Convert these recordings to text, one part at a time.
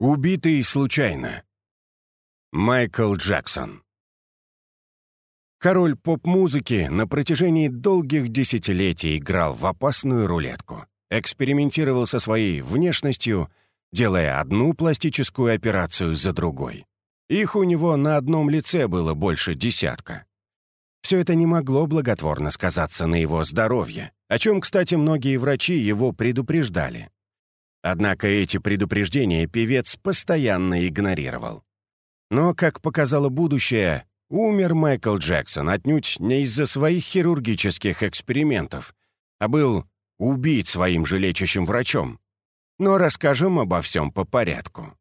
Убитый случайно. Майкл Джексон. Король поп-музыки на протяжении долгих десятилетий играл в опасную рулетку, экспериментировал со своей внешностью, делая одну пластическую операцию за другой. Их у него на одном лице было больше десятка. Все это не могло благотворно сказаться на его здоровье, о чем, кстати, многие врачи его предупреждали. Однако эти предупреждения певец постоянно игнорировал. Но, как показало будущее, умер Майкл Джексон отнюдь не из-за своих хирургических экспериментов, а был убит своим же лечащим врачом. Но расскажем обо всем по порядку.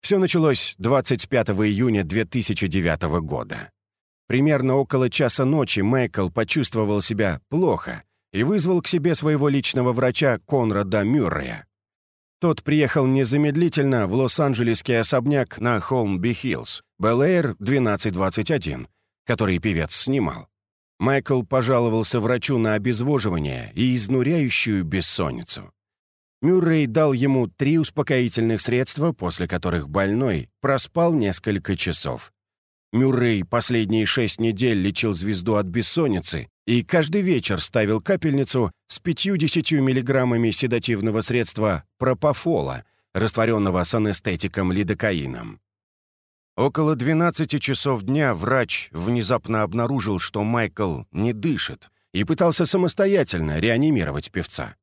Все началось 25 июня 2009 года. Примерно около часа ночи Майкл почувствовал себя плохо и вызвал к себе своего личного врача Конрада Мюррея. Тот приехал незамедлительно в Лос-Анджелесский особняк на Холмби-Хиллз, Белэйр 1221, который певец снимал. Майкл пожаловался врачу на обезвоживание и изнуряющую бессонницу. Мюррей дал ему три успокоительных средства, после которых больной проспал несколько часов. Мюррей последние шесть недель лечил звезду от бессонницы и каждый вечер ставил капельницу с 50 миллиграммами седативного средства пропофола, растворенного с анестетиком лидокаином. Около 12 часов дня врач внезапно обнаружил, что Майкл не дышит, и пытался самостоятельно реанимировать певца.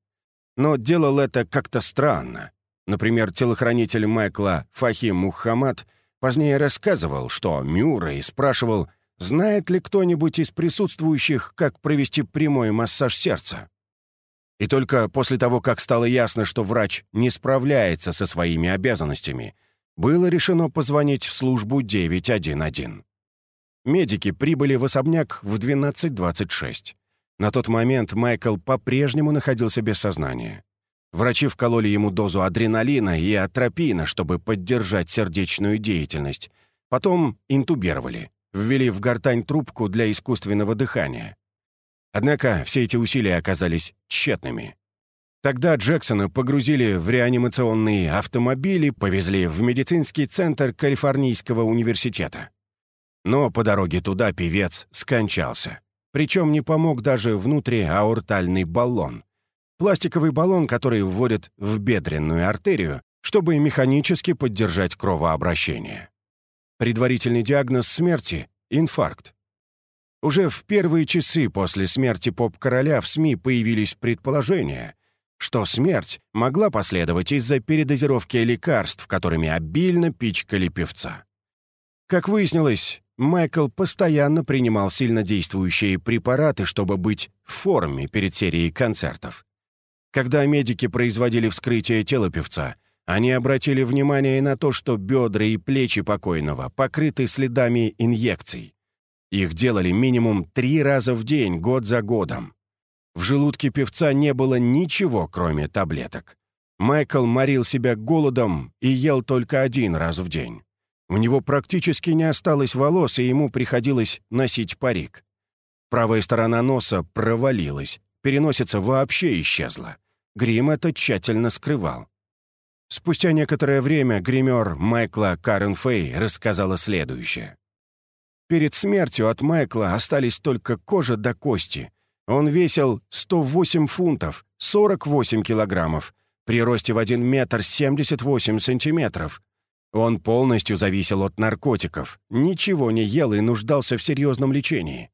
Но делал это как-то странно. Например, телохранитель Майкла Фахим Мухаммад позднее рассказывал, что Мюррей спрашивал, знает ли кто-нибудь из присутствующих, как провести прямой массаж сердца. И только после того, как стало ясно, что врач не справляется со своими обязанностями, было решено позвонить в службу 911. Медики прибыли в особняк в 12.26. На тот момент Майкл по-прежнему находился без сознания. Врачи вкололи ему дозу адреналина и атропина, чтобы поддержать сердечную деятельность. Потом интубировали ввели в гортань трубку для искусственного дыхания. Однако все эти усилия оказались тщетными. Тогда Джексона погрузили в реанимационные автомобили, повезли в медицинский центр Калифорнийского университета. Но по дороге туда певец скончался. Причем не помог даже внутриаортальный баллон. Пластиковый баллон, который вводят в бедренную артерию, чтобы механически поддержать кровообращение. Предварительный диагноз смерти — инфаркт. Уже в первые часы после смерти поп-короля в СМИ появились предположения, что смерть могла последовать из-за передозировки лекарств, которыми обильно пичкали певца. Как выяснилось, Майкл постоянно принимал сильнодействующие препараты, чтобы быть в форме перед серией концертов. Когда медики производили вскрытие тела певца, они обратили внимание на то, что бедра и плечи покойного покрыты следами инъекций. Их делали минимум три раза в день, год за годом. В желудке певца не было ничего, кроме таблеток. Майкл морил себя голодом и ел только один раз в день. У него практически не осталось волос, и ему приходилось носить парик. Правая сторона носа провалилась, переносица вообще исчезла. Грим это тщательно скрывал. Спустя некоторое время гример Майкла Карен Фэй рассказала следующее. Перед смертью от Майкла остались только кожа до кости. Он весил 108 фунтов, 48 килограммов, при росте в 1 метр 78 сантиметров. Он полностью зависел от наркотиков, ничего не ел и нуждался в серьезном лечении.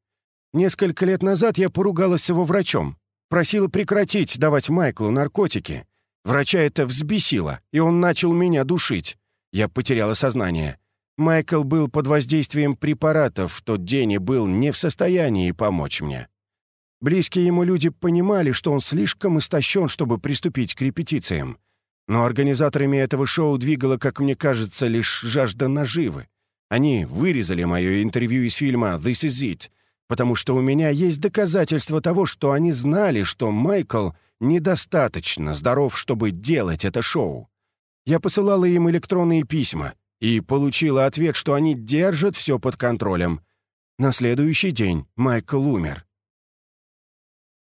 Несколько лет назад я поругалась с его врачом, просила прекратить давать Майклу наркотики, Врача это взбесило, и он начал меня душить. Я потеряла сознание. Майкл был под воздействием препаратов в тот день и был не в состоянии помочь мне. Близкие ему люди понимали, что он слишком истощен, чтобы приступить к репетициям. Но организаторами этого шоу двигала, как мне кажется, лишь жажда наживы. Они вырезали мое интервью из фильма «This is it», потому что у меня есть доказательства того, что они знали, что Майкл недостаточно здоров, чтобы делать это шоу. Я посылала им электронные письма и получила ответ, что они держат все под контролем. На следующий день Майкл умер.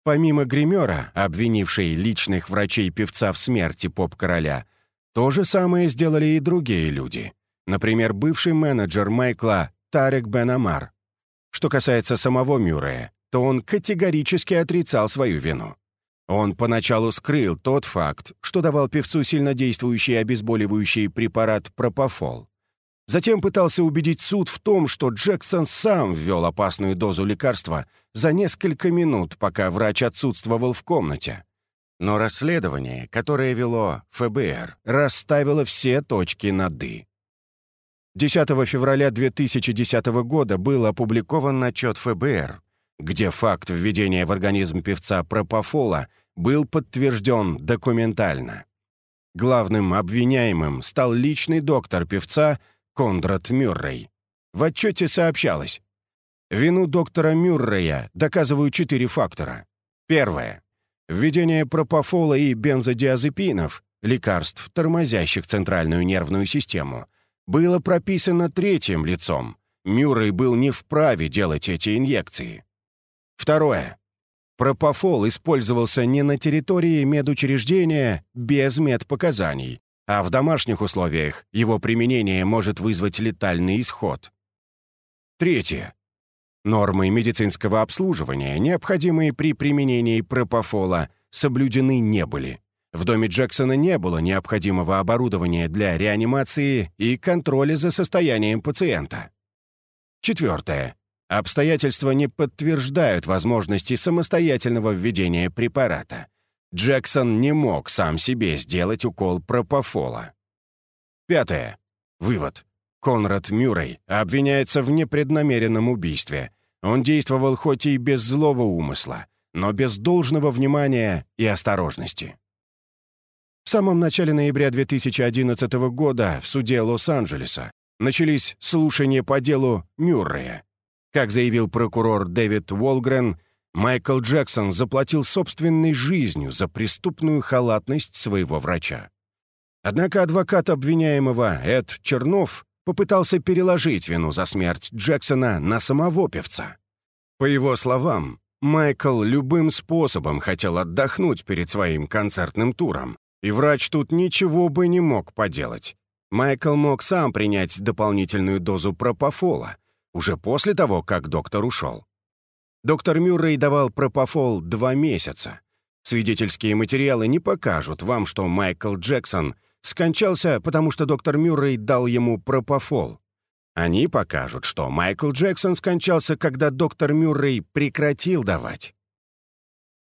Помимо гримера, обвинившей личных врачей певца в смерти поп-короля, То же самое сделали и другие люди. Например, бывший менеджер Майкла Тарек Бен Амар. Что касается самого Мюррея, то он категорически отрицал свою вину. Он поначалу скрыл тот факт, что давал певцу сильнодействующий обезболивающий препарат пропофол. Затем пытался убедить суд в том, что Джексон сам ввел опасную дозу лекарства за несколько минут, пока врач отсутствовал в комнате. Но расследование, которое вело ФБР, расставило все точки над «и». 10 февраля 2010 года был опубликован отчет ФБР, где факт введения в организм певца пропофола был подтвержден документально. Главным обвиняемым стал личный доктор певца Кондрат Мюррей. В отчете сообщалось, вину доктора Мюррея доказывают четыре фактора. Первое. Введение пропофола и бензодиазепинов, лекарств, тормозящих центральную нервную систему, было прописано третьим лицом. Мюррей был не вправе делать эти инъекции. Второе. Пропофол использовался не на территории медучреждения без медпоказаний, а в домашних условиях его применение может вызвать летальный исход. Третье. Нормы медицинского обслуживания, необходимые при применении пропофола, соблюдены не были. В доме Джексона не было необходимого оборудования для реанимации и контроля за состоянием пациента. Четвертое. Обстоятельства не подтверждают возможности самостоятельного введения препарата. Джексон не мог сам себе сделать укол пропофола. Пятое. Вывод. Конрад Мюррей обвиняется в непреднамеренном убийстве. Он действовал хоть и без злого умысла, но без должного внимания и осторожности. В самом начале ноября 2011 года в суде Лос-Анджелеса начались слушания по делу Мюррея. Как заявил прокурор Дэвид Уолгрен, Майкл Джексон заплатил собственной жизнью за преступную халатность своего врача. Однако адвокат обвиняемого Эд Чернов попытался переложить вину за смерть Джексона на самого певца. По его словам, Майкл любым способом хотел отдохнуть перед своим концертным туром, и врач тут ничего бы не мог поделать. Майкл мог сам принять дополнительную дозу пропофола, уже после того, как доктор ушел. Доктор Мюррей давал пропофол два месяца. Свидетельские материалы не покажут вам, что Майкл Джексон скончался, потому что доктор Мюррей дал ему пропофол. Они покажут, что Майкл Джексон скончался, когда доктор Мюррей прекратил давать.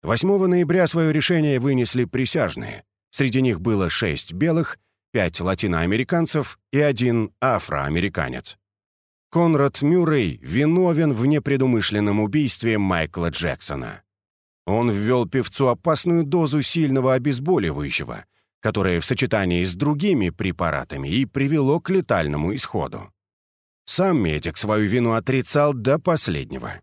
8 ноября свое решение вынесли присяжные. Среди них было шесть белых, пять латиноамериканцев и один афроамериканец. Конрад Мюррей виновен в непредумышленном убийстве Майкла Джексона. Он ввел певцу опасную дозу сильного обезболивающего, которое в сочетании с другими препаратами и привело к летальному исходу. Сам медик свою вину отрицал до последнего.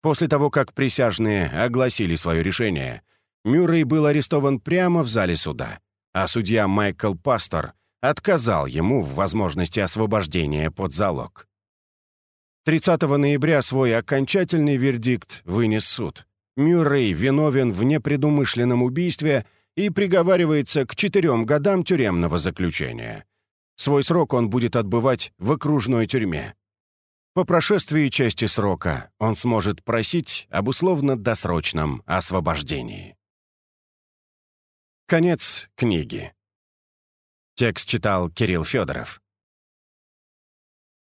После того, как присяжные огласили свое решение, Мюррей был арестован прямо в зале суда, а судья Майкл Пастор отказал ему в возможности освобождения под залог. 30 ноября свой окончательный вердикт вынес суд. Мюррей виновен в непредумышленном убийстве и приговаривается к четырем годам тюремного заключения. Свой срок он будет отбывать в окружной тюрьме. По прошествии части срока он сможет просить об условно-досрочном освобождении. Конец книги. Текст читал Кирилл Федоров.